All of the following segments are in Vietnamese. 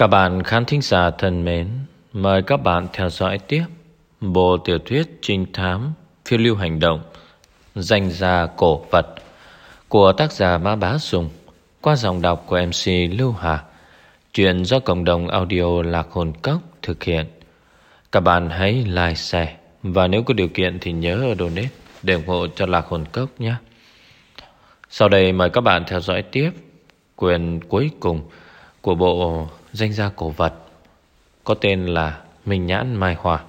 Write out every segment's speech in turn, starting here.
Các bạn khán thính giả thân mến, mời các bạn theo dõi tiếp bộ tiểu thuyết trinh thám phiêu lưu hành động danh gia cổ vật của tác giả Mã Bá dùng qua dòng đọc của MC Lưu Hà. Chuyện do cộng đồng audio Lạc Hồn Cốc thực hiện. Các bạn hãy like, share và nếu có điều kiện thì nhớ donate để ủng hộ cho Lạc Hồn Cốc nhé. Sau đây mời các bạn theo dõi tiếp quyền cuối cùng của bộ danh gia cổ vật, có tên là Minh Nhãn Mai Hòa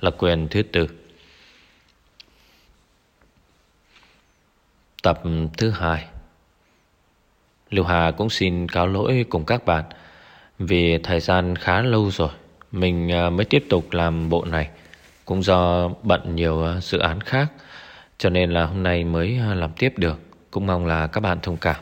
là quyền thứ tư. Tập thứ hai. Lưu Hà cũng xin cáo lỗi cùng các bạn Vì thời gian khá lâu rồi Mình à, mới tiếp tục làm bộ này. Cũng do bận nhiều à, dự án khác, Cho nên là hôm nay mới à, làm tiếp được. Cũng mong là các bạn thông cảm.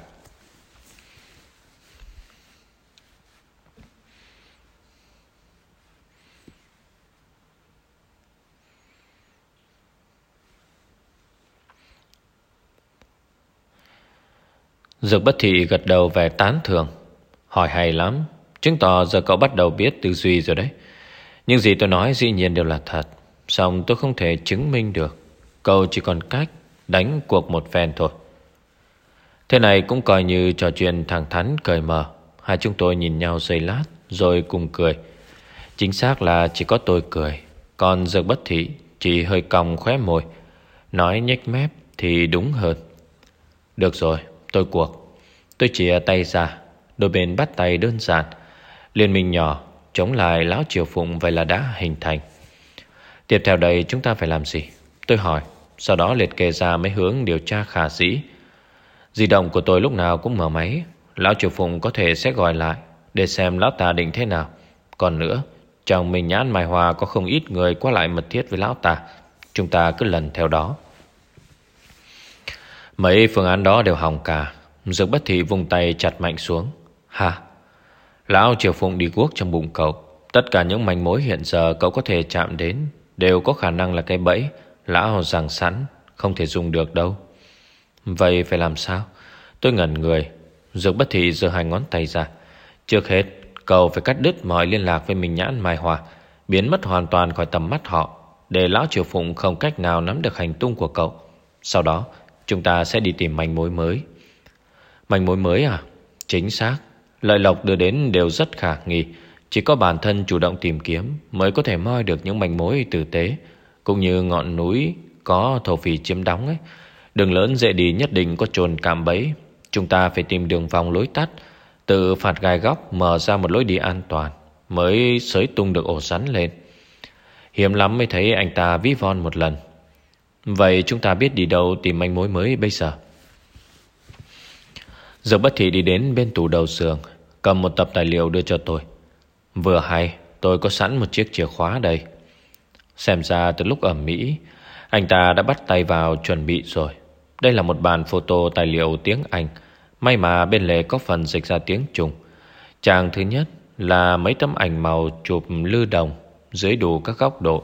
Dược bất thị gật đầu về tán thường Hỏi hay lắm, Chứng tỏ giờ cậu bắt đầu biết tư duy rồi đấy. Nhưng gì tôi nói dĩ nhiên đều là thật Xong tôi không thể chứng minh được. Cậu chỉ còn cách Đánh cuộc một phen thôi. Thế này cũng coi như trò chuyện thẳng thắn cười mờ Hai chúng tôi nhìn nhau giây lát, Rồi cùng cười. Chính xác là chỉ có tôi cười, Còn dược bất thị chỉ hơi cong khóe môi, Nói nhếch mép thì đúng hơn. Được rồi Tôi cuộc. Tôi chỉ tay ra, Đôi bên bắt tay đơn giản. Liên minh nhỏ, Chống lại lão triều phụng Vậy là đã hình thành. Tiếp theo đây chúng ta phải làm gì? Tôi hỏi, Sau đó liệt kê ra mấy hướng điều tra khả dĩ. Di động của tôi lúc nào cũng mở máy. Lão triều phụng có thể sẽ gọi lại, Để xem lão ta định thế nào. Còn nữa, Trong mình nhãn mai hòa có không ít người qua lại mật thiết với lão ta. Chúng ta cứ lần theo đó. Mấy phương án đó đều hỏng cả. Dược bất thị vùng tay chặt mạnh xuống. Hả Lão Triều Phụng đi guốc trong bụng cậu. Tất cả những manh mối hiện giờ cậu có thể chạm đến Đều có khả năng là cái bẫy. Lão rằng sẵn, Không thể dùng được đâu. Vậy phải làm sao? Tôi ngẩn người. Dược bất thị giơ hai ngón tay ra. Trước hết, cậu phải cắt đứt mọi liên lạc với mình nhãn Mai Hòa, Biến mất hoàn toàn khỏi tầm mắt họ, Để Lão Triều Phụng không cách nào nắm được hành tung của cậu. Sau đó Chúng ta sẽ đi tìm manh mối mới. Manh mối mới à? Chính xác. Lợi lộc đưa đến đều rất khả nghi. Chỉ có bản thân chủ động tìm kiếm Mới có thể moi được những manh mối tử tế, Cũng như ngọn núi Có thổ phỉ chiếm đóng ấy. Đường lớn dễ đi nhất định có trồn cạm bẫy. Chúng ta phải tìm đường vòng lối tắt, Tự phạt gai góc Mở ra một lối đi an toàn Mới sới tung được ổ rắn lên. Hiếm lắm mới thấy anh ta ví von một lần. Vậy chúng ta biết đi đâu tìm manh mối mới bây giờ? Dược bất thị đi đến bên tủ đầu giường, Cầm một tập tài liệu đưa cho tôi. Vừa hay, tôi có sẵn một chiếc chìa khóa đây. Xem ra từ lúc ở Mỹ, Anh ta đã bắt tay vào chuẩn bị rồi. Đây là một bản photo tài liệu tiếng Anh. May mà bên lề có phần dịch ra tiếng Trung. Trang thứ nhất là mấy tấm ảnh màu chụp lư đồng Dưới đủ các góc độ.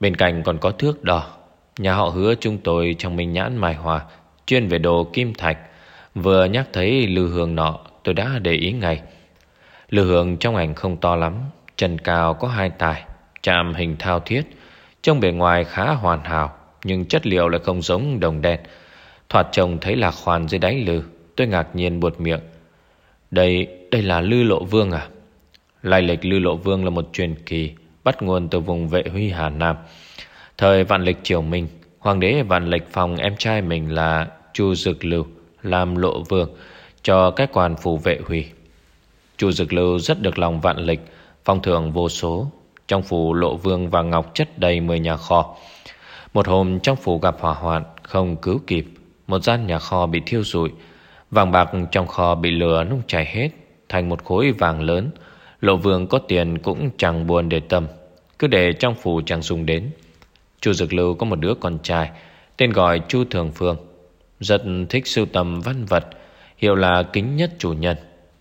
Bên cạnh còn có thước đo. Nhà họ hứa chúng tôi trong minh nhãn mài hòa Chuyên về đồ kim thạch. Vừa nhắc thấy lư hương nọ Tôi đã để ý ngay. Lư hương trong ảnh không to lắm Chân cao có hai tài Chạm hình thao thiết. Trông bề ngoài khá hoàn hảo Nhưng chất liệu lại không giống đồng đen. Thoạt trông thấy là khoan dưới đáy lư Tôi ngạc nhiên buột miệng. Đây, đây là lư lộ vương à? Lai lịch lư lộ vương là một truyền kỳ Bắt nguồn từ vùng vệ huy Hà Nam. Thời vạn lịch triều Minh, Hoàng đế vạn lịch phòng em trai mình là Chu Dực Lưu, Làm lộ vương Cho các quan phủ vệ hủy Chu Dực Lưu rất được lòng vạn lịch, Phong thưởng vô số. Trong phủ lộ vương và ngọc chất đầy 10 nhà kho. Một hôm trong phủ gặp hỏa hoạn, Không cứu kịp, Một gian nhà kho bị thiêu rụi. Vàng bạc trong kho bị lửa nung chảy hết, Thành một khối vàng lớn. Lộ vương có tiền cũng chẳng buồn để tâm, Cứ để trong phủ chẳng dùng đến. Chu Dực Lưu có một đứa con trai, Tên gọi Chu Thường Phương. Rất thích sưu tầm văn vật, Hiệu là kính nhất chủ nhân.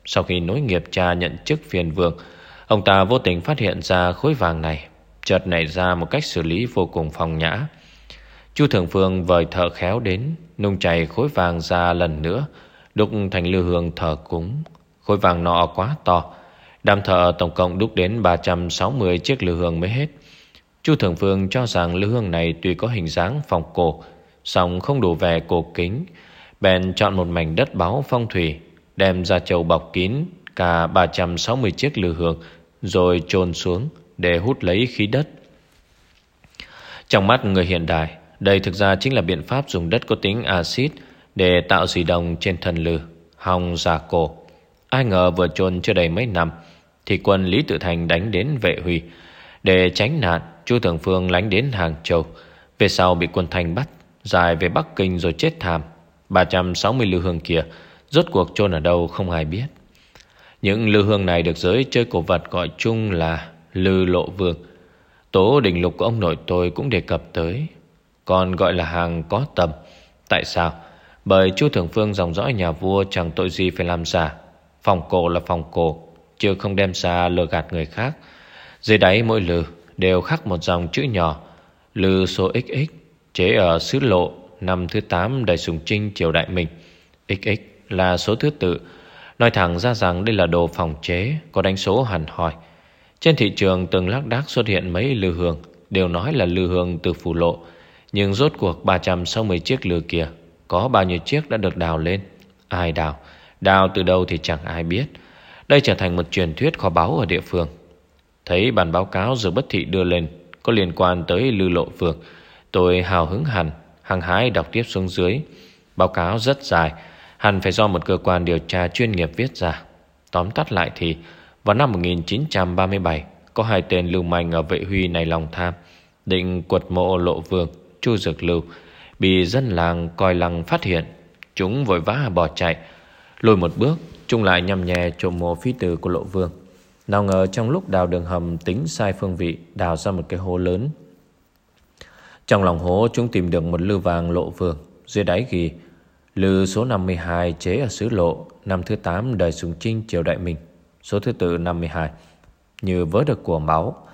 Sau khi nối nghiệp cha nhận chức phiền vương, Ông ta vô tình phát hiện ra khối vàng này, Chợt nảy ra một cách xử lý vô cùng phong nhã. Chu Thường Phương vời thợ khéo đến, Nung chảy khối vàng ra lần nữa, Đúc thành lưu hương thờ cúng. Khối vàng nọ quá to, Đám thợ tổng cộng đúc đến 360 chiếc lư hương mới hết. Chu Thường Phương cho rằng lư hương này tuy có hình dáng phòng cổ, song không đủ vẻ cổ kính. Bèn chọn một mảnh đất báo phong thủy, Đem ra chầu bọc kín, Cả 360 chiếc lư hương, Rồi chôn xuống Để hút lấy khí đất. Trong mắt người hiện đại, Đây thực ra chính là biện pháp dùng đất có tính axit Để tạo dị đồng trên thân lư, Hòng giả cổ. Ai ngờ vừa chôn chưa đầy mấy năm, Thì quân Lý Tự Thành đánh đến vệ huy, Để tránh nạn Chu Thường Phương lánh đến Hàng Châu. Về sau bị quân Thanh bắt, Dài về Bắc Kinh rồi chết thảm. 360 lưu hương kia, Rốt cuộc chôn ở đâu không ai biết. Những lưu hương này được giới chơi cổ vật gọi chung là Lư Lộ Vương. Tố đình lục của ông nội tôi cũng đề cập tới. Còn gọi là hàng có tầm. Tại sao? Bởi chu Thường Phương dòng dõi nhà vua chẳng tội gì phải làm giả. Phòng cổ là phòng cổ, Chứ không đem ra lừa gạt người khác. Dưới đáy mỗi lư đều khắc một dòng chữ nhỏ, Lư số XX Chế ở xứ lộ, Năm thứ 8 Đại Sùng Trinh triều đại mình. XX là số thứ tự. Nói thẳng ra rằng đây là đồ phòng chế, Có đánh số hẳn hỏi Trên thị trường từng lác đác xuất hiện mấy lư hương, Đều nói là lư hương từ phủ lộ. Nhưng rốt cuộc 360 chiếc lư kia, Có bao nhiêu chiếc đã được đào lên? Ai đào? Đào từ đâu thì chẳng ai biết. Đây trở thành một truyền thuyết kho báu ở địa phương. Thấy bản báo cáo giờ bất thị đưa lên, Có liên quan tới lư lộ phường Tôi hào hứng hẳn, Hăng hái đọc tiếp xuống dưới. Báo cáo rất dài, Hẳn phải do một cơ quan điều tra chuyên nghiệp viết ra. Tóm tắt lại thì, Vào năm 1937 Có hai tên lưu manh ở vệ huy này lòng tham, Định quật mộ lộ vương Chu Dược Lưu. Bị dân làng coi lăng phát hiện, Chúng vội vã bỏ chạy. Lùi một bước, Chúng lại nhằm nhè trộm mộ phi tử của lộ vương nào ngờ trong lúc đào đường hầm tính sai phương vị, Đào ra một cái hố lớn. Trong lòng hố chúng tìm được một lư vàng lộ vườn Dưới đáy ghi, Lư số 52 chế ở xứ lộ, Năm thứ 8 đời sùng trinh triều đại mình, Số thứ tự 52 Như vớ được của máu.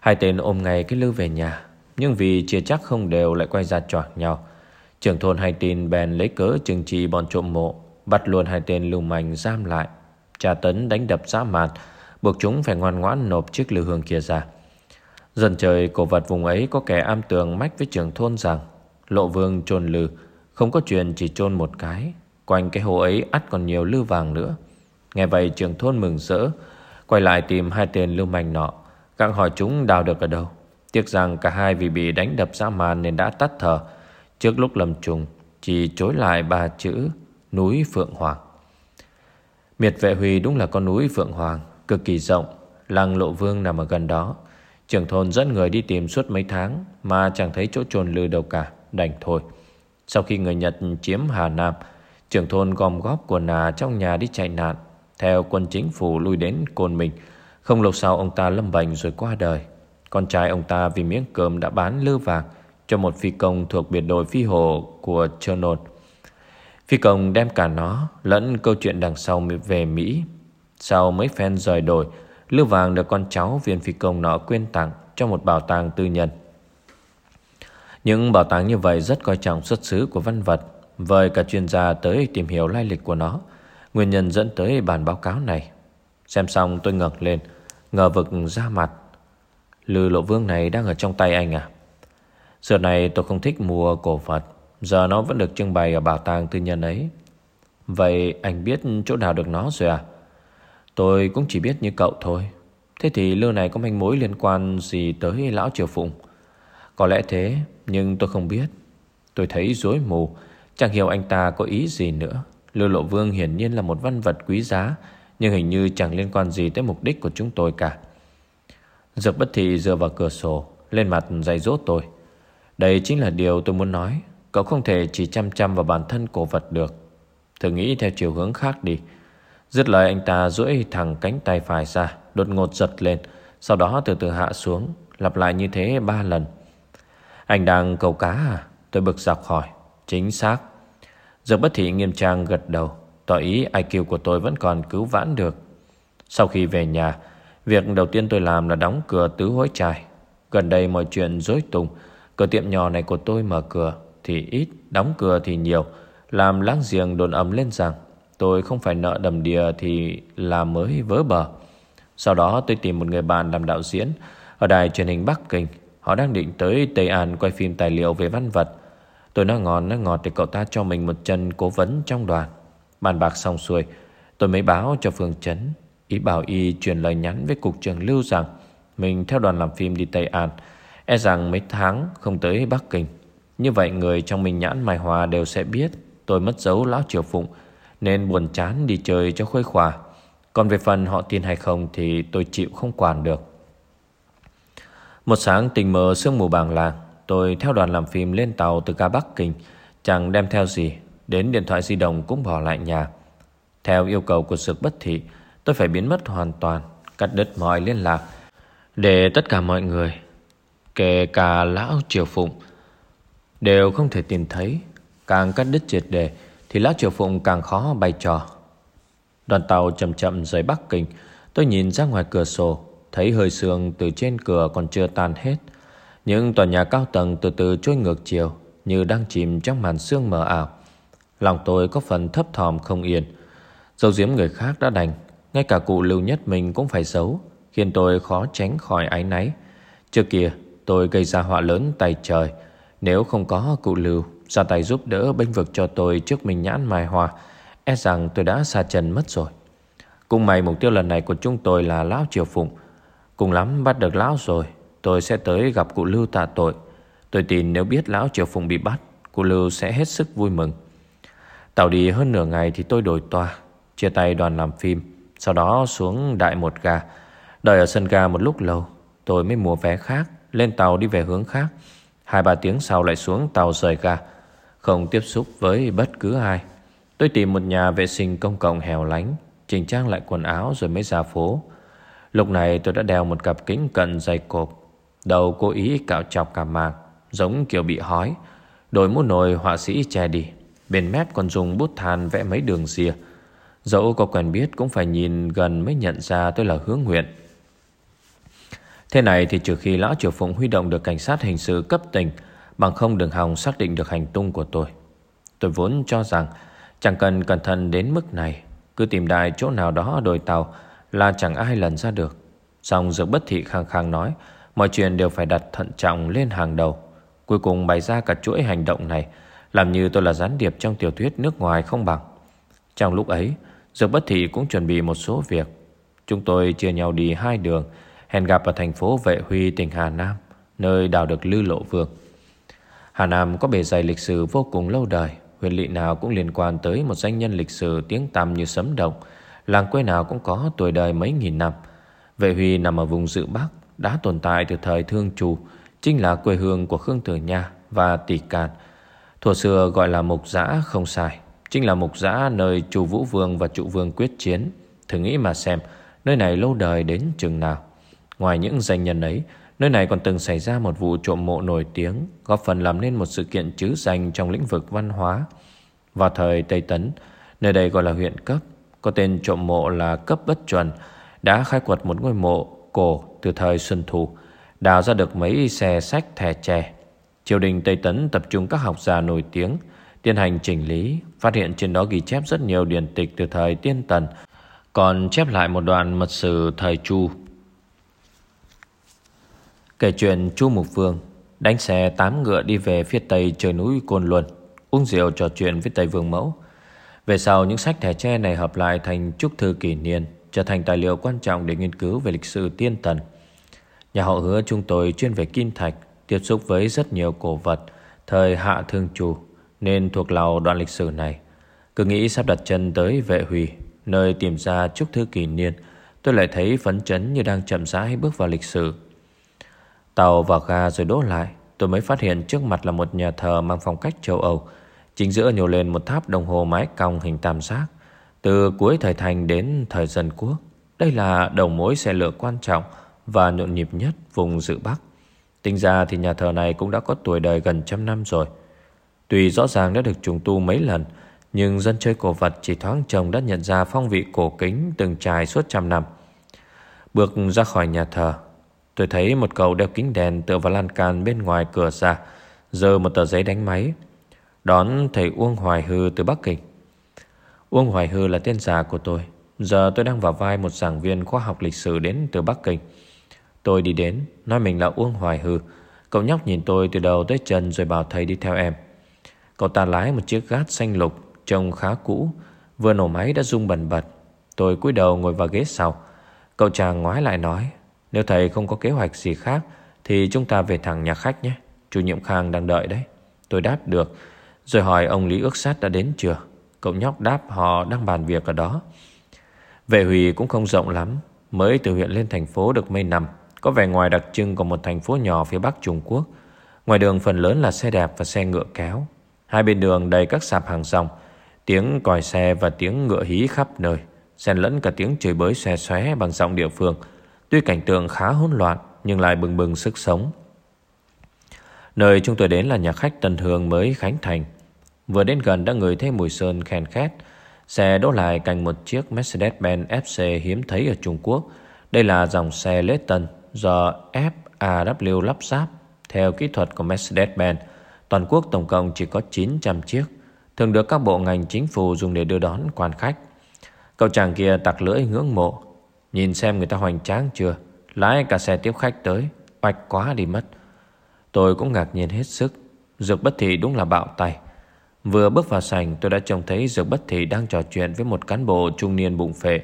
Hai tên ôm ngay cái lư về nhà, Nhưng vì chia chắc không đều lại quay ra choạc nhau. Trưởng thôn hai tin bèn lấy cớ trừng trị bọn trộm mộ, Bắt luôn hai tên lưu manh giam lại. Trà tấn đánh đập dã man Buộc chúng phải ngoan ngoãn nộp chiếc lư hương kia ra. Dần trời cổ vật vùng ấy Có kẻ am tường mách với trưởng thôn rằng Lộ vương trồn lư Không có chuyện chỉ trôn một cái Quanh cái hồ ấy ắt còn nhiều lư vàng nữa. Nghe vậy trưởng thôn mừng rỡ Quay lại tìm hai tên lưu manh nọ Gặng hỏi chúng đào được ở đâu. Tiếc rằng cả hai vì bị đánh đập dã man Nên đã tắt thở Trước lúc lầm trùng Chỉ chối lại ba chữ núi Phượng Hoàng. Miệt vệ Huy đúng là con núi Phượng Hoàng, cực kỳ rộng, lăng lộ vương nằm ở gần đó. Trưởng thôn dẫn người đi tìm suốt mấy tháng mà chẳng thấy chỗ trồn lư đâu cả, đành thôi. Sau khi người Nhật chiếm Hà Nam, trưởng thôn gom góp quần nà trong nhà đi chạy nạn, theo quân chính phủ lui đến Côn Minh. Không lâu sau ông ta lâm bệnh rồi qua đời. Con trai ông ta vì miếng cơm đã bán lư vàng cho một phi công thuộc biệt đội phi hồ của Chernobyl. Phi công đem cả nó lẫn câu chuyện đằng sau về Mỹ. Sau mấy phen rời đổi, Lưu Vàng được con cháu viên phi công nó quyên tặng cho một bảo tàng tư nhân. Những bảo tàng như vậy rất coi trọng xuất xứ của văn vật, vời cả chuyên gia tới tìm hiểu lai lịch của nó. Nguyên nhân dẫn tới bản báo cáo này. Xem xong tôi ngẩng lên, ngờ vực ra mặt. Lư lộ vương này đang ở trong tay anh à? Giờ này tôi không thích mua cổ vật Giờ nó vẫn được trưng bày ở bảo tàng tư nhân ấy Vậy anh biết chỗ nào được nó rồi à Tôi cũng chỉ biết như cậu thôi. Thế thì lưu này có manh mối liên quan gì tới lão triều phụng? Có lẽ thế, Nhưng tôi không biết. Tôi thấy rối mù. Chẳng hiểu anh ta có ý gì nữa. Lưu lộ vương hiển nhiên là một văn vật quý giá, Nhưng hình như chẳng liên quan gì tới mục đích của chúng tôi cả. Dược bất thị dựa vào cửa sổ, Lên mặt dày dốt tôi. Đây chính là điều tôi muốn nói. Cậu không thể chỉ chăm chăm vào bản thân cổ vật được. Thử nghĩ theo chiều hướng khác đi. Dứt lời anh ta duỗi thẳng cánh tay phải ra Đột ngột giật lên Sau đó từ từ hạ xuống Lặp lại như thế ba lần. Anh đang cầu cá à? Tôi bực dọc hỏi. Chính xác. Dược bất thị nghiêm trang gật đầu. Tỏ ý IQ của tôi vẫn còn cứu vãn được. Sau khi về nhà Việc đầu tiên tôi làm là đóng cửa tứ hối trài Gần đây mọi chuyện rối tung. Cửa tiệm nhỏ này của tôi mở cửa thì ít, đóng cửa thì nhiều, làm láng giềng đồn ấm lên rằng tôi không phải nợ đầm đìa thì là mới vớ bờ. Sau đó tôi tìm một người bạn làm đạo diễn Ở đài truyền hình Bắc Kinh. Họ đang định tới Tây An quay phim tài liệu về văn vật. Tôi nói ngon, nói ngọt để cậu ta cho mình một chân cố vấn trong đoàn. Bàn bạc xong xuôi, Tôi mới báo cho Phương Trấn Ý bảo y truyền lời nhắn với cục trưởng Lưu rằng Mình theo đoàn làm phim đi Tây An E rằng mấy tháng không tới Bắc Kinh. Như vậy người trong mình nhãn Mai Hòa đều sẽ biết Tôi mất dấu Lão Triều Phụng. Nên buồn chán đi chơi cho khuây khỏa. Còn về phần họ tin hay không Thì tôi chịu không quản được. Một sáng tình mờ sương mù bàng làng Tôi theo đoàn làm phim lên tàu từ ga Bắc Kinh, Chẳng đem theo gì, Đến điện thoại di động cũng bỏ lại nhà. Theo yêu cầu của sự bất thị, Tôi phải biến mất hoàn toàn, Cắt đứt mọi liên lạc, Để tất cả mọi người, Kể cả lão Triều Phụng, Đều không thể tìm thấy, Càng cắt đứt triệt đề thì lão Triều Phụng càng khó bày trò. Đoàn tàu chậm chậm rời Bắc Kinh, Tôi nhìn ra ngoài cửa sổ, Thấy hơi sương từ trên cửa còn chưa tan hết. Những tòa nhà cao tầng từ từ trôi ngược chiều, Như đang chìm trong màn sương mờ ảo. Lòng tôi có phần thấp thòm không yên. Dấu diếm người khác đã đành, Ngay cả cụ lưu nhất mình cũng phải xấu Khiến tôi khó tránh khỏi áy náy. Trước kia, tôi gây ra họa lớn tay trời, Nếu không có cụ lưu ra tay giúp đỡ bênh vực cho tôi trước mình nhãn mài hòa E rằng tôi đã xa chân mất rồi. Cùng mày, mục tiêu lần này của chúng tôi là Lão Triều Phụng. Cùng lắm bắt được Lão rồi, Tôi sẽ tới gặp cụ Lưu tạ tội. Tôi tin nếu biết Lão Triều Phụng bị bắt, Cụ Lưu sẽ hết sức vui mừng. Tàu đi hơn nửa ngày thì tôi đổi toa Chia tay đoàn làm phim, Sau đó xuống đại một ga Đợi ở sân ga một lúc lâu, Tôi mới mua vé khác, Lên tàu đi về hướng khác. Hai ba tiếng sau lại xuống tàu rời ga không tiếp xúc với bất cứ ai. Tôi tìm một nhà vệ sinh công cộng hẻo lánh Chỉnh trang lại quần áo rồi mới ra phố. Lúc này tôi đã đeo một cặp kính cận dày cộp. Đầu cố ý cạo chọc cả mạc, Giống kiểu bị hói. Đổi mũ nồi họa sĩ che đi Bên mép còn dùng bút than vẽ mấy đường xìa Dẫu có quen biết cũng phải nhìn gần mới nhận ra tôi là hướng nguyện. Thế này thì trừ khi Lão Triều Phụng huy động được cảnh sát hình sự cấp tỉnh Bằng không đừng hòng xác định được hành tung của tôi. Tôi vốn cho rằng Chẳng cần cẩn thận đến mức này, Cứ tìm đại chỗ nào đó đồi tàu Là chẳng ai lần ra được. Xong dược bất thị khang khang nói, Mọi chuyện đều phải đặt thận trọng lên hàng đầu. Cuối cùng bày ra cả chuỗi hành động này, Làm như tôi là gián điệp trong tiểu thuyết nước ngoài không bằng. Trong lúc ấy, Dược bất thị cũng chuẩn bị một số việc. Chúng tôi chia nhau đi hai đường, Hẹn gặp ở thành phố Vệ Huy, tỉnh Hà Nam, Nơi đào được Lư Lộ Vương. Hà Nam có bề dày lịch sử vô cùng lâu đời. Huyện lỵ nào cũng liên quan tới một danh nhân lịch sử tiếng tăm như sấm động. Làng quê nào cũng có tuổi đời mấy nghìn năm. Vệ Huy nằm ở vùng dự Bắc, Đã tồn tại từ thời Thương Trù, Chính là quê hương của Khương Tử Nha và Tỷ Càn. Thuở xưa gọi là Mục Giã không sai, Chính là Mục Giã nơi Chu Vũ Vương và Trụ Vương quyết chiến. Thử nghĩ mà xem, Nơi này lâu đời đến chừng nào? Ngoài những danh nhân ấy Nơi này còn từng xảy ra một vụ trộm mộ nổi tiếng, Góp phần làm nên một sự kiện chứ danh Trong lĩnh vực văn hóa. Vào thời Tây Tấn, Nơi đây gọi là huyện cấp, Có tên trộm mộ là cấp bất chuẩn, Đã khai quật một ngôi mộ cổ Từ thời Xuân Thu, Đào ra được mấy xe sách thẻ tre Triều đình Tây Tấn tập trung các học giả nổi tiếng, Tiến hành chỉnh lý, Phát hiện trên đó ghi chép rất nhiều điển tịch Từ thời Tiên Tần, Còn chép lại một đoạn mật sử thời Chu. Kể chuyện Chu Mục Vương Đánh xe tám ngựa đi về phía tây trời núi Côn Luân, Uống rượu trò chuyện với Tây Vương Mẫu. Về sau, những sách thẻ tre này hợp lại thành trúc thư kỷ niên, Trở thành tài liệu quan trọng để nghiên cứu về lịch sử tiên tần Nhà họ hứa chúng tôi chuyên về kim thạch, Tiếp xúc với rất nhiều cổ vật, Thời hạ thương chủ Nên thuộc lầu đoạn lịch sử này. Cứ nghĩ sắp đặt chân tới vệ hủy Nơi tìm ra trúc thư kỷ niên, Tôi lại thấy phấn chấn như đang chậm rãi bước vào lịch sử. Tàu vào ga rồi đỗ lại. Tôi mới phát hiện trước mặt là một nhà thờ Mang phong cách châu Âu. Chính giữa nhô lên một tháp đồng hồ mái cong hình tam giác. Từ cuối thời thành đến thời dân quốc, Đây là đầu mối xe lửa quan trọng Và nhộn nhịp nhất vùng dự Bắc. Tính ra thì nhà thờ này cũng đã có tuổi đời gần trăm năm rồi. Tuy rõ ràng đã được trùng tu mấy lần, Nhưng dân chơi cổ vật chỉ thoáng trông đã nhận ra phong vị cổ kính từng trải suốt trăm năm. Bước ra khỏi nhà thờ Tôi thấy một cậu đeo kính đèn tựa vào lan can bên ngoài cửa ra Giờ một tờ giấy đánh máy, Đón thầy Uông Hoài Hư từ Bắc Kinh. Uông Hoài Hư là tên già của tôi. Giờ tôi đang vào vai một giảng viên khoa học lịch sử đến từ Bắc Kinh. Tôi đi đến, Nói mình là Uông Hoài Hư. Cậu nhóc nhìn tôi từ đầu tới chân Rồi bảo thầy đi theo em. Cậu ta lái một chiếc gát xanh lục, Trông khá cũ, Vừa nổ máy đã rung bần bật. Tôi cúi đầu ngồi vào ghế sau. Cậu chàng ngoái lại nói nếu thầy không có kế hoạch gì khác, Thì chúng ta về thẳng nhà khách nhé. Chủ nhiệm Khang đang đợi đấy. Tôi đáp được. Rồi hỏi ông Lý ước sát đã đến chưa? Cậu nhóc đáp họ đang bàn việc ở đó. Vệ Huy cũng không rộng lắm. Mới từ huyện lên thành phố được mấy năm, Có vẻ ngoài đặc trưng của một thành phố nhỏ phía bắc Trung Quốc. Ngoài đường phần lớn là xe đẹp và xe ngựa kéo. Hai bên đường đầy các sạp hàng rong, Tiếng còi xe và tiếng ngựa hí khắp nơi, xen lẫn cả tiếng chửi bới xe xóe bằng giọng địa phương. Tuy cảnh tượng khá hỗn loạn, Nhưng lại bừng bừng sức sống. Nơi chúng tôi đến là nhà khách Tân Hương mới Khánh Thành. Vừa đến gần đã ngửi thấy mùi sơn khen khét. Xe đỗ lại cạnh một chiếc Mercedes-Benz FC hiếm thấy ở Trung Quốc. Đây là dòng xe lết tân do FAW lắp ráp. Theo kỹ thuật của Mercedes-Benz, Toàn quốc tổng cộng chỉ có 900 chiếc, Thường được các bộ ngành chính phủ dùng để đưa đón quan khách. Cậu chàng kia tặc lưỡi ngưỡng mộ. Nhìn xem người ta hoành tráng chưa? Lái cả xe tiếp khách tới Oạch quá đi mất. Tôi cũng ngạc nhiên hết sức. Dược bất thị đúng là bạo tay. Vừa bước vào sảnh, tôi đã trông thấy Dược bất thị đang trò chuyện với một cán bộ trung niên bụng phệ.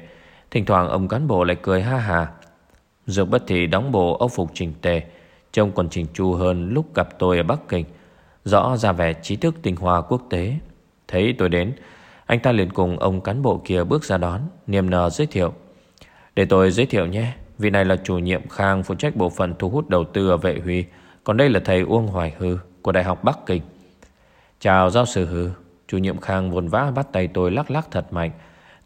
Thỉnh thoảng ông cán bộ lại cười ha hà. Dược bất thị đóng bộ ốc phục chỉnh tề, Trông còn chỉnh chu hơn lúc gặp tôi ở Bắc Kinh. Rõ ra vẻ trí thức tinh hoa quốc tế. Thấy tôi đến, Anh ta liền cùng ông cán bộ kia bước ra đón, Niềm nở giới thiệu. Để tôi giới thiệu nhé, Vị này là chủ nhiệm Khang phụ trách bộ phận thu hút đầu tư ở Vệ Huy, Còn đây là thầy Uông Hoài Hư Của Đại học Bắc Kinh. Chào giáo sư Hư, Chủ nhiệm Khang vồn vã bắt tay tôi lắc lắc thật mạnh.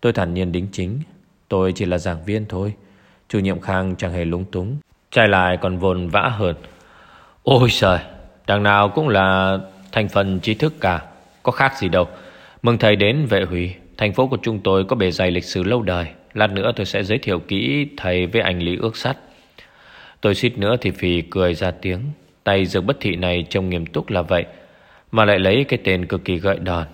Tôi thản nhiên đính chính, Tôi chỉ là giảng viên thôi. Chủ nhiệm Khang chẳng hề lúng túng Trai lại còn vồn vã hơn. Ôi trời Đằng nào cũng là thành phần trí thức cả, Có khác gì đâu. Mừng thầy đến vệ hủy Thành phố của chúng tôi có bề dày lịch sử lâu đời. Lát nữa tôi sẽ giới thiệu kỹ thầy với anh Lý ước sắt Tôi suýt nữa thì phì cười ra tiếng. Tay dược bất thị này trông nghiêm túc là vậy, Mà lại lấy cái tên cực kỳ gợi đòn.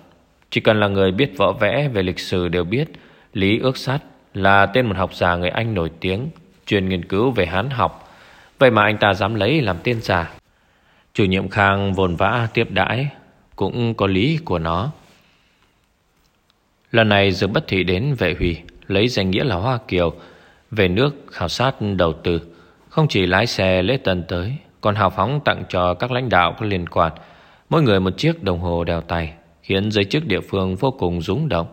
Chỉ cần là người biết võ vẽ, về lịch sử đều biết, Lý ước sắt là tên một học giả người Anh nổi tiếng, Chuyên nghiên cứu về hán học. Vậy mà anh ta dám lấy làm tên giả. Chủ nhiệm Khang vồn vã tiếp đãi, Cũng có lý của nó. Lần này dược Bất Thị đến vệ huy. Lấy danh nghĩa là Hoa Kiều, Về nước khảo sát đầu tư. Không chỉ lái xe lễ tân tới, Còn hào phóng tặng cho các lãnh đạo có liên quan. Mỗi người một chiếc đồng hồ đeo tay, Khiến giới chức địa phương vô cùng rúng động.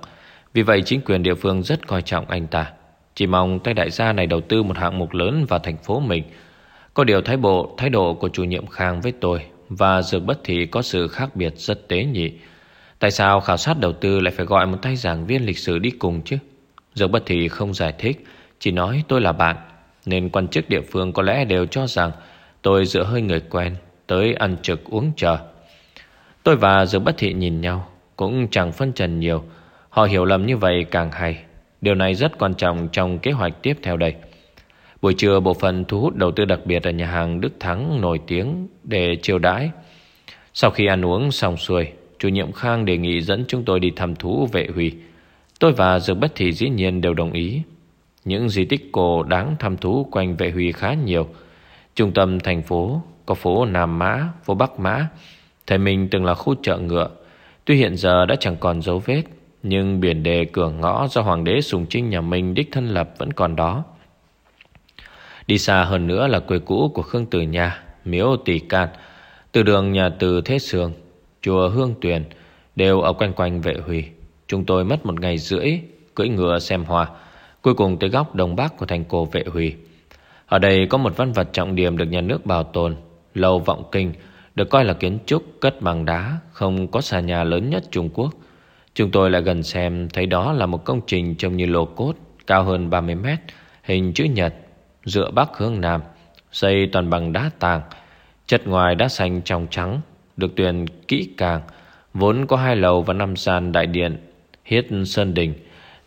Vì vậy, chính quyền địa phương rất coi trọng anh ta. Chỉ mong tay đại gia này đầu tư một hạng mục lớn vào thành phố mình. Có điều thái bộ, thái độ của chủ nhiệm Khang với tôi và Dược Bất Thị có sự khác biệt rất tế nhị. Tại sao khảo sát đầu tư lại phải gọi một tay giảng viên lịch sử đi cùng chứ? Dương Bất Thị không giải thích, chỉ nói tôi là bạn, nên quan chức địa phương có lẽ đều cho rằng tôi dựa hơi người quen, tới ăn trực uống chờ. Tôi và Dương Bất Thị nhìn nhau, cũng chẳng phân trần nhiều. Họ hiểu lầm như vậy càng hay. Điều này rất quan trọng trong kế hoạch tiếp theo đây. Buổi trưa bộ phận thu hút đầu tư đặc biệt ở nhà hàng Đức Thắng nổi tiếng để chiêu đãi. Sau khi ăn uống xong xuôi, chủ nhiệm Khang đề nghị dẫn chúng tôi đi thăm thú vệ huy. Tôi và Dược Bất Thị dĩ nhiên đều đồng ý. Những di tích cổ đáng thăm thú quanh vệ huy khá nhiều. Trung tâm thành phố có phố Nam Mã, phố Bắc Mã. Thầy mình từng là khu chợ ngựa. Tuy hiện giờ đã chẳng còn dấu vết, nhưng biển đề cửa ngõ do Hoàng đế Sùng Trinh nhà mình đích thân lập vẫn còn đó. Đi xa hơn nữa là quê cũ của Khương Tử nhà Miếu Tỷ Can, từ đường nhà từ Thế Sương, chùa Hương Tuyền, đều ở quanh quanh vệ huy Chúng tôi mất một ngày rưỡi, cưỡi ngựa xem hoa, cuối cùng tới góc đông bắc của thành cổ vệ hủy. Ở đây có một văn vật trọng điểm được nhà nước bảo tồn, lầu vọng kinh, được coi là kiến trúc cất bằng đá, không có xà nhà lớn nhất Trung Quốc. Chúng tôi lại gần xem thấy đó là một công trình trông như lô cốt, cao hơn 30 mét, hình chữ nhật, dựa bắc hướng nam, xây toàn bằng đá tàng, chất ngoài đá xanh trong trắng, được tuyển kỹ càng, vốn có hai lầu và năm sàn đại điện, hiết sơn đình,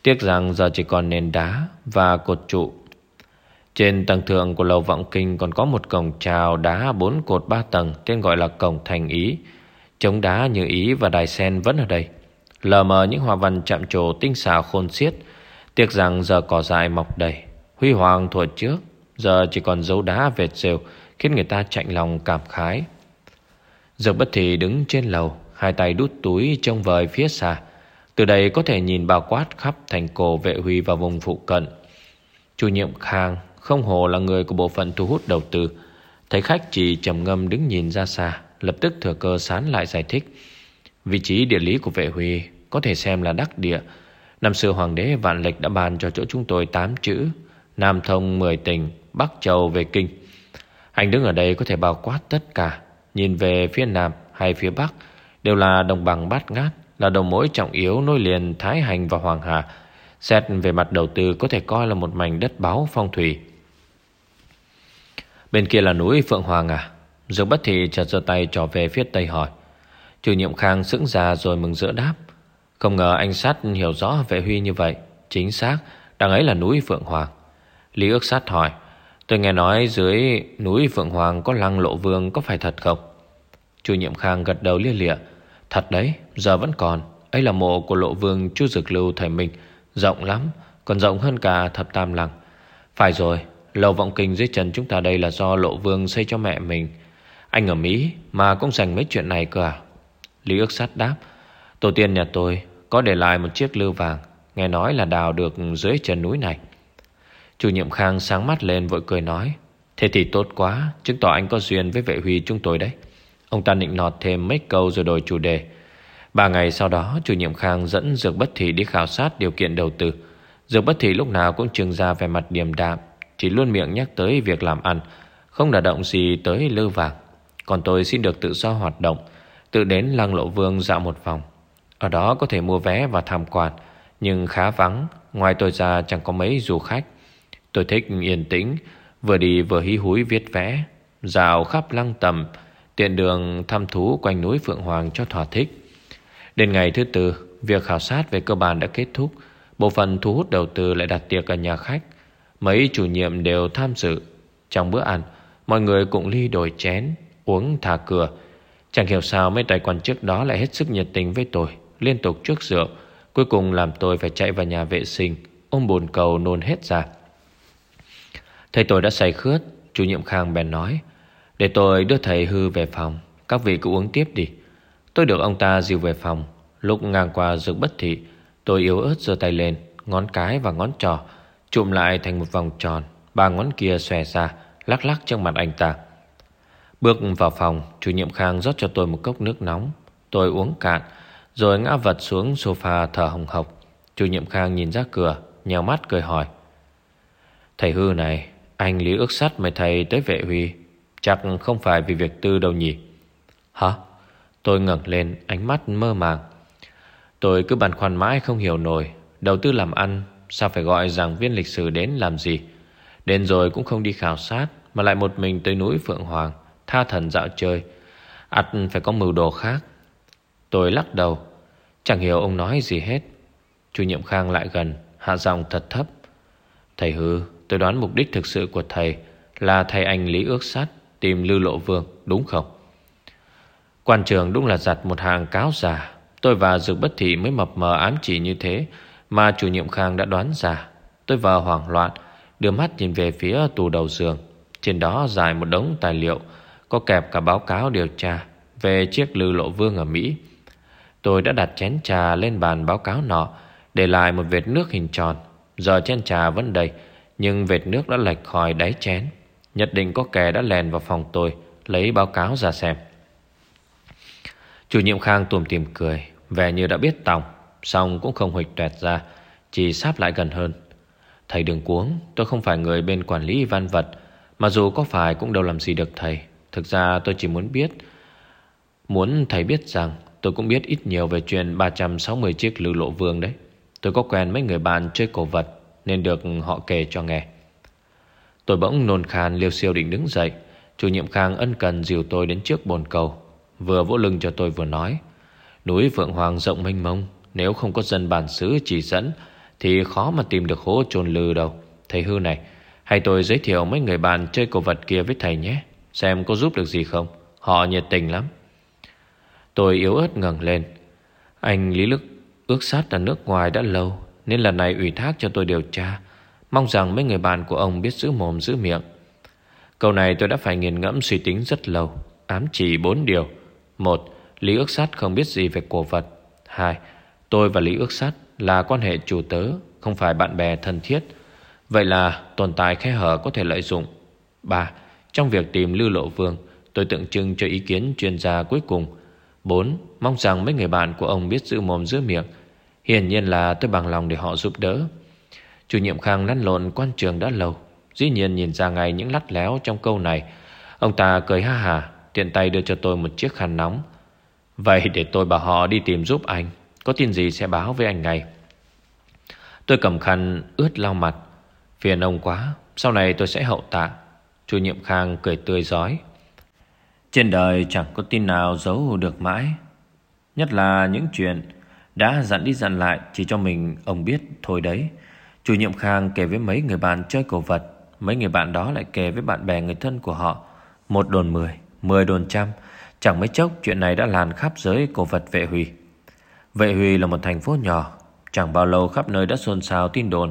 tiếc rằng giờ chỉ còn nền đá và cột trụ. Trên tầng thượng của lầu vọng kinh còn có một cổng trào đá bốn cột ba tầng tên gọi là cổng thành ý. Chống đá như ý và đài sen vẫn ở đây. Lờ mờ những hoa văn chạm trổ tinh xảo khôn xiết, Tiếc rằng giờ cỏ dại mọc đầy Huy hoàng thuở trước Giờ chỉ còn dấu đá vệt rêu Khiến người ta chạnh lòng cảm khái Dược bất thị đứng trên lầu Hai tay đút túi trông vời phía xa từ đây có thể nhìn bao quát khắp thành cổ vệ huy và vùng phụ cận. Chủ nhiệm Khang không hồ là người của bộ phận thu hút đầu tư. Thấy khách chỉ trầm ngâm đứng nhìn ra xa, Lập tức thừa cơ sán lại giải thích. Vị trí địa lý của vệ huy Có thể xem là đắc địa. Năm xưa hoàng đế vạn lịch đã ban cho chỗ chúng tôi 8 chữ, Nam thông 10 tỉnh, Bắc châu về kinh. Anh đứng ở đây có thể bao quát tất cả, Nhìn về phía Nam hay phía Bắc, Đều là đồng bằng bát ngát. Là đầu mối trọng yếu nối liền Thái Hành và Hoàng Hà. Xét về mặt đầu tư có thể coi là một mảnh đất báo phong thủy. Bên kia là núi Phượng Hoàng à? Dương bất thị chợt giơ tay trò về phía tây hỏi. Chủ nhiệm Khang sững ra rồi mừng rỡ đáp. Không ngờ anh sát hiểu rõ về huy như vậy. Chính xác, Đằng ấy là núi Phượng Hoàng. Lý ước sát hỏi, Tôi nghe nói dưới núi Phượng Hoàng có lăng lộ vương có phải thật không? Chủ nhiệm Khang gật đầu lia lịa. Thật đấy, giờ vẫn còn. Ấy là mộ của lộ vương chu dực lưu thầy mình Rộng lắm, còn rộng hơn cả thập tam lăng. Phải rồi, lầu vọng kinh dưới chân chúng ta đây là do lộ vương xây cho mẹ mình. Anh ở Mỹ mà cũng dành mấy chuyện này cơ à? Lý ước sát đáp Tổ tiên nhà tôi có để lại một chiếc lưu vàng Nghe nói là đào được dưới chân núi này. Chủ nhiệm Khang sáng mắt lên vội cười nói Thế thì tốt quá Chứng tỏ anh có duyên với vệ huy chúng tôi đấy. Ông ta nịnh nọt thêm mấy câu rồi đổi chủ đề. Ba ngày sau đó, Chủ nhiệm Khang dẫn Dược Bất Thị đi khảo sát điều kiện đầu tư. Dược Bất Thị lúc nào cũng trưng ra về mặt điềm đạm, Chỉ luôn miệng nhắc tới việc làm ăn, Không đả động gì tới lư vàng. Còn tôi xin được tự do hoạt động, Tự đến Lăng Lộ Vương dạo một vòng. Ở đó có thể mua vé và tham quan, Nhưng khá vắng, Ngoài tôi ra chẳng có mấy du khách. Tôi thích yên tĩnh, Vừa đi vừa hí húi viết vẽ Dạo khắp lăng tầm Tiện đường thăm thú quanh núi Phượng Hoàng cho thỏa thích. Đến ngày thứ tư, Việc khảo sát về cơ bản đã kết thúc. Bộ phận thu hút đầu tư lại đặt tiệc ở nhà khách. Mấy chủ nhiệm đều tham dự. Trong bữa ăn, Mọi người cũng ly đổi chén, Uống thả cửa. Chẳng hiểu sao mấy tài quan trước đó lại hết sức nhiệt tình với tôi, Liên tục trước rượu. Cuối cùng làm tôi phải chạy vào nhà vệ sinh, Ôm bồn cầu nôn hết ra. Thầy tôi đã say khướt, Chủ nhiệm Khang bèn nói để tôi đưa thầy hư về phòng. Các vị cứ uống tiếp đi. Tôi được ông ta dìu về phòng. Lúc ngang qua rừng bất thị, Tôi yếu ớt giơ tay lên, Ngón cái và ngón trò Chụm lại thành một vòng tròn. Ba ngón kia xòe ra, Lắc lắc trước mặt anh ta. Bước vào phòng, Chủ nhiệm Khang rót cho tôi một cốc nước nóng. Tôi uống cạn, Rồi ngã vật xuống sofa thở hồng hộc. Chủ nhiệm Khang nhìn ra cửa Nhào mắt cười hỏi. Thầy hư này, Anh lý ước sắt mời thầy tới vệ huy? Chắc không phải vì việc tư đâu nhỉ? Hả? Tôi ngẩng lên, ánh mắt mơ màng. Tôi cứ băn khoăn mãi không hiểu nổi, Đầu tư làm ăn, Sao phải gọi giảng viên lịch sử đến làm gì? Đến rồi cũng không đi khảo sát, Mà lại một mình tới núi Phượng Hoàng, Tha thần dạo chơi. Ắt phải có mưu đồ khác. Tôi lắc đầu. Chẳng hiểu ông nói gì hết. Chủ nhiệm Khang lại gần, Hạ giọng thật thấp. Thầy hư, tôi đoán mục đích thực sự của thầy Là thầy anh Lý ước sát Tìm Lưu Lộ Vương, đúng không? Quan trường đúng là giặt một hàng cáo giả Tôi và Dược Bất Thị mới mập mờ ám chỉ như thế Mà chủ nhiệm Khang đã đoán ra. Tôi vào hoảng loạn Đưa mắt nhìn về phía tủ đầu giường. Trên đó dài một đống tài liệu, Có kẹp cả báo cáo điều tra Về chiếc lư lộ vương ở Mỹ. Tôi đã đặt chén trà lên bàn báo cáo nọ, Để lại một vệt nước hình tròn. Giờ chén trà vẫn đầy, Nhưng vệt nước đã lệch khỏi đáy chén. Nhất định có kẻ đã lèn vào phòng tôi, Lấy báo cáo ra xem. Chủ nhiệm Khang tùm tìm cười, Vẻ như đã biết tòng Xong cũng không huịch tuẹt ra, Chỉ sáp lại gần hơn. Thầy đừng cuống, Tôi không phải người bên quản lý văn vật, Mà dù có phải cũng đâu làm gì được thầy. Thực ra tôi chỉ muốn biết, Muốn thầy biết rằng Tôi cũng biết ít nhiều về chuyện 360 chiếc lưu lộ vương đấy. Tôi có quen mấy người bạn chơi cổ vật, Nên được họ kể cho nghe. Tôi bỗng nôn khan liêu siêu định đứng dậy. Chủ nhiệm Khang ân cần dìu tôi đến trước bồn cầu. Vừa vỗ lưng cho tôi vừa nói, Núi Phượng Hoàng rộng mênh mông, Nếu không có dân bản xứ chỉ dẫn, Thì khó mà tìm được hố trồn lư đâu. Thầy hư này, Hay tôi giới thiệu mấy người bạn chơi cổ vật kia với thầy nhé, Xem có giúp được gì không? Họ nhiệt tình lắm. Tôi yếu ớt ngẩng lên. Anh Lý Lức, ước sát ở nước ngoài đã lâu, Nên lần này ủy thác cho tôi điều tra. Mong rằng mấy người bạn của ông biết giữ mồm, giữ miệng. Câu này tôi đã phải nghiền ngẫm suy tính rất lâu. Ám chỉ bốn điều. Một, Lý ước sát không biết gì về cổ vật. Hai, Tôi và Lý ước sát là quan hệ chủ tớ, Không phải bạn bè thân thiết. Vậy là tồn tại khe hở có thể lợi dụng. Ba, Trong việc tìm Lưu Lộ Vương, Tôi tượng trưng cho ý kiến chuyên gia cuối cùng. 4. Mong rằng mấy người bạn của ông biết giữ mồm, giữ miệng. Hiển nhiên là tôi bằng lòng để họ giúp đỡ. Chủ nhiệm Khang lăn lộn quan trường đã lâu. Dĩ nhiên nhìn ra ngay những lắt léo trong câu này. Ông ta cười ha hà, Tiện tay đưa cho tôi một chiếc khăn nóng. Vậy để tôi bảo họ đi tìm giúp anh. Có tin gì sẽ báo với anh ngay. Tôi cầm khăn ướt lau mặt. Phiền ông quá, Sau này tôi sẽ hậu tạ Chủ nhiệm Khang cười tươi giói Trên đời chẳng có tin nào giấu được mãi. Nhất là những chuyện Đã dặn đi dặn lại Chỉ cho mình ông biết thôi đấy. Chủ nhiệm Khang kể với mấy người bạn chơi cổ vật. Mấy người bạn đó lại kể với bạn bè người thân của họ. Một đồn mười Mười đồn trăm. Chẳng mấy chốc, chuyện này đã lan khắp giới cổ vật vệ huy. Vệ huy là một thành phố nhỏ. Chẳng bao lâu khắp nơi đã xôn xao tin đồn.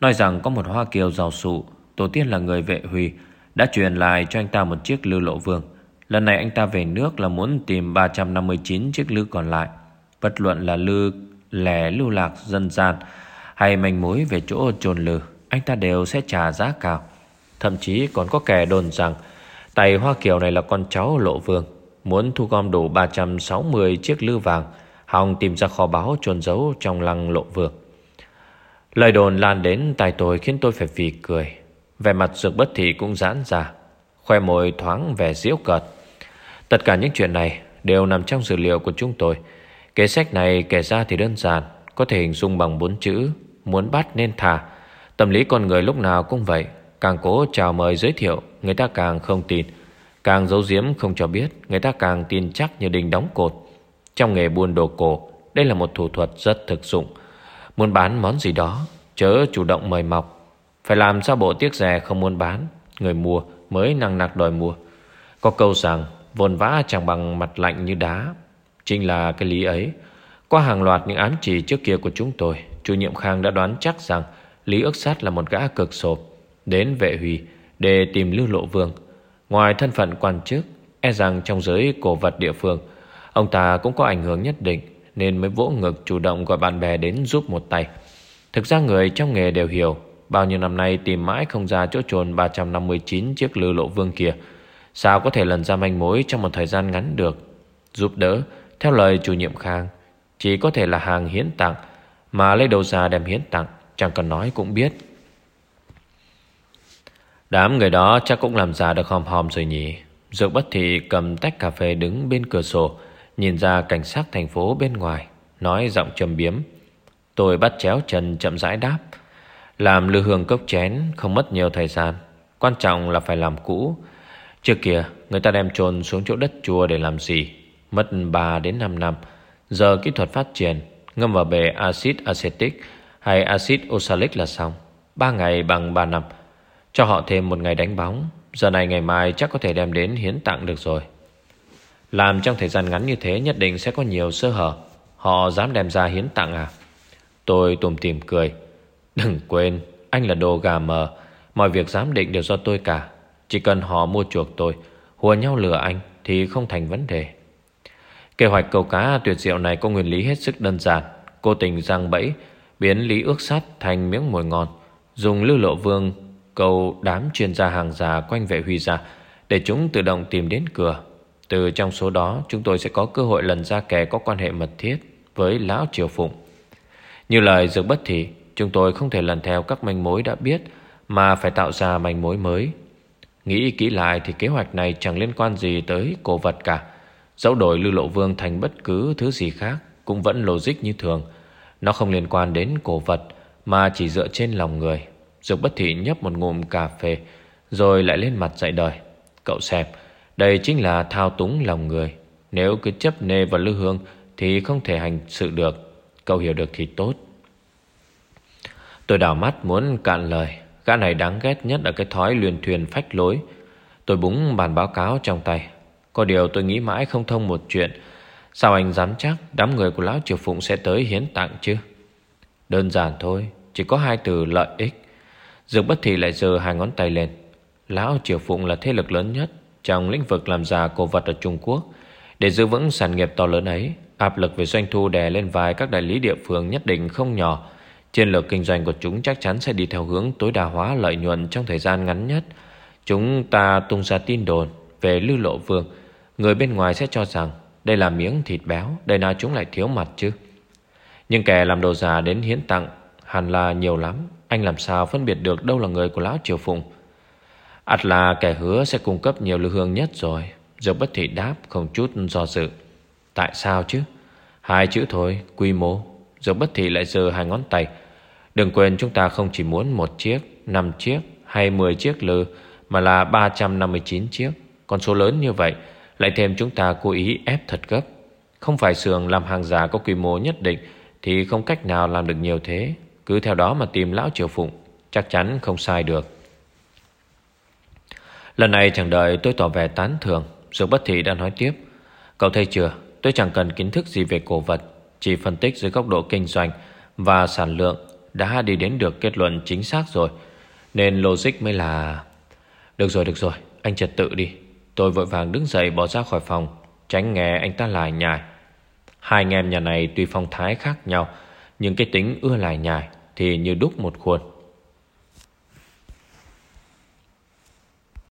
Nói rằng có một Hoa Kiều giàu sụ. Tổ tiên là người vệ huy. Đã truyền lại cho anh ta một chiếc lưu lộ vương. Lần này anh ta về nước là muốn tìm 359 chiếc lư còn lại. Bất luận là lư lẻ lưu lạc, dân gian hay manh mối về chỗ chôn lư Anh ta đều sẽ trả giá cao. Thậm chí còn có kẻ đồn rằng Tay Hoa Kiều này là con cháu lộ vương, Muốn thu gom đủ 360 chiếc lư vàng, Hòng tìm ra kho báu trồn giấu trong lăng lộ vương. Lời đồn lan đến tai tôi khiến tôi phải vì cười. Vẻ mặt dược bất thị cũng giãn ra, Khoe môi thoáng vẻ diễu cợt. Tất cả những chuyện này Đều nằm trong dữ liệu của chúng tôi. Kế sách này kể ra thì đơn giản, Có thể hình dung bằng bốn chữ. Muốn bắt nên thả Tâm lý con người lúc nào cũng vậy, Càng cố chào mời giới thiệu, Người ta càng không tin. Càng giấu giếm không cho biết, Người ta càng tin chắc như đình đóng cột. Trong nghề buôn đồ cổ, Đây là một thủ thuật rất thực dụng. Muốn bán món gì đó, Chớ chủ động mời mọc. Phải làm sao bộ tiếc rẻ không muốn bán, Người mua mới năng nặc đòi mua. Có câu rằng, Vồn vã chẳng bằng mặt lạnh như đá. Chính là cái lý ấy. Qua hàng loạt những ám chỉ trước kia của chúng tôi. Chủ nhiệm Khang đã đoán chắc rằng Lý ước sát là một gã cực sộp Đến vệ hủy để tìm lưu lộ vương. Ngoài thân phận quan chức E rằng trong giới cổ vật địa phương, Ông ta cũng có ảnh hưởng nhất định Nên mới vỗ ngực chủ động gọi bạn bè đến giúp một tay. Thực ra người trong nghề đều hiểu Bao nhiêu năm nay tìm mãi không ra chỗ trồn 359 chiếc lưu lộ vương kia. Sao có thể lần ra manh mối trong một thời gian ngắn được? Giúp đỡ, Theo lời chủ nhiệm Khang, Chỉ có thể là hàng hiến tặng mà lấy đầu ra đem hiến tặng, Chẳng cần nói cũng biết. Đám người đó chắc cũng làm ra được hòm hòm rồi nhỉ. Dược bất thị cầm tách cà phê đứng bên cửa sổ, Nhìn ra cảnh sát thành phố bên ngoài, Nói giọng trầm biếm. Tôi bắt chéo chân chậm rãi đáp, Làm lư hương cốc chén Không mất nhiều thời gian, Quan trọng là phải làm cũ. Trước kia, người ta đem trồn xuống chỗ đất chùa để làm gì, Mất 3 đến 5 năm, Giờ kỹ thuật phát triển Ngâm vào bề axit acetic Hay axit oxalic là xong. 3 ngày bằng 3 năm. Cho họ thêm một ngày đánh bóng. Giờ này ngày mai chắc có thể đem đến hiến tặng được rồi. Làm trong thời gian ngắn như thế Nhất định sẽ có nhiều sơ hở. Họ dám đem ra hiến tặng à? Tôi tùm tìm cười. Đừng quên, Anh là đồ gà mờ. Mọi việc giám định đều do tôi cả. Chỉ cần họ mua chuộc tôi, Hùa nhau lừa anh Thì không thành vấn đề. Kế hoạch câu cá tuyệt diệu này có nguyên lý hết sức đơn giản. Cô tình giang bẫy, Biến lý ước sắt thành miếng mồi ngon Dùng lưu lộ vương Câu đám chuyên gia hàng già quanh vệ huy ra Để chúng tự động tìm đến cửa. Từ trong số đó, Chúng tôi sẽ có cơ hội lần ra kẻ có quan hệ mật thiết Với Lão Triều Phụng. Như lời dược bất thị, Chúng tôi không thể lần theo các manh mối đã biết Mà phải tạo ra manh mối mới. Nghĩ kỹ lại thì kế hoạch này chẳng liên quan gì tới cổ vật cả. Dẫu đổi lưu lộ vương thành bất cứ thứ gì khác Cũng vẫn logic như thường. Nó không liên quan đến cổ vật, Mà chỉ dựa trên lòng người. Dục bất thị nhấp một ngụm cà phê, Rồi lại lên mặt dạy đời. Cậu xem, Đây chính là thao túng lòng người. Nếu cứ chấp nê vào lưu hương Thì không thể hành sự được. Cậu hiểu được thì tốt. Tôi đảo mắt muốn cạn lời. Gã này đáng ghét nhất ở cái thói luyền thuyền phách lối. Tôi búng bản báo cáo trong tay. Có điều tôi nghĩ mãi không thông một chuyện. Sao anh dám chắc Đám người của Lão Triều Phụng sẽ tới hiến tặng chứ? Đơn giản thôi, Chỉ có hai từ lợi ích. Dược bất thị lại giơ hai ngón tay lên. Lão Triều Phụng là thế lực lớn nhất Trong lĩnh vực làm giả cổ vật ở Trung Quốc. Để giữ vững sản nghiệp to lớn ấy, Áp lực về doanh thu đè lên vai các đại lý địa phương nhất định không nhỏ. Chiến lược kinh doanh của chúng chắc chắn sẽ đi theo hướng tối đa hóa lợi nhuận trong thời gian ngắn nhất. Chúng ta tung ra tin đồn về lưu lộ vương. Người bên ngoài sẽ cho rằng đây là miếng thịt béo, Đây nào chúng lại thiếu mặt chứ. Nhưng kẻ làm đồ giả đến hiến tặng Hẳn là nhiều lắm, Anh làm sao phân biệt được đâu là người của Lão Triều Phụng? Ắt là kẻ hứa sẽ cung cấp nhiều lưu hương nhất rồi Dược bất thị đáp không chút do dự. Tại sao chứ? Hai chữ thôi, quy mô. Dược bất thị lại giơ hai ngón tay. Đừng quên chúng ta không chỉ muốn một chiếc, năm chiếc hay 10 chiếc lư, Mà là 359 chiếc. Con số lớn như vậy lại thêm chúng ta cố ý ép thật gấp. Không phải sườn làm hàng giả có quy mô nhất định, Thì không cách nào làm được nhiều thế. Cứ theo đó mà tìm lão triều phụng, Chắc chắn không sai được. Lần này chẳng đợi tôi tỏ vẻ tán thường Dược bất thị đã nói tiếp. Cậu thấy chưa, Tôi chẳng cần kiến thức gì về cổ vật, Chỉ phân tích dưới góc độ kinh doanh Và sản lượng Đã đi đến được kết luận chính xác rồi. Nên logic mới là, Được rồi được rồi, Anh trật tự đi. Tôi vội vàng đứng dậy bỏ ra khỏi phòng, Tránh nghe anh ta lại nhài. Hai anh em nhà này tuy phong thái khác nhau, Nhưng cái tính ưa lại nhài Thì như đúc một khuôn.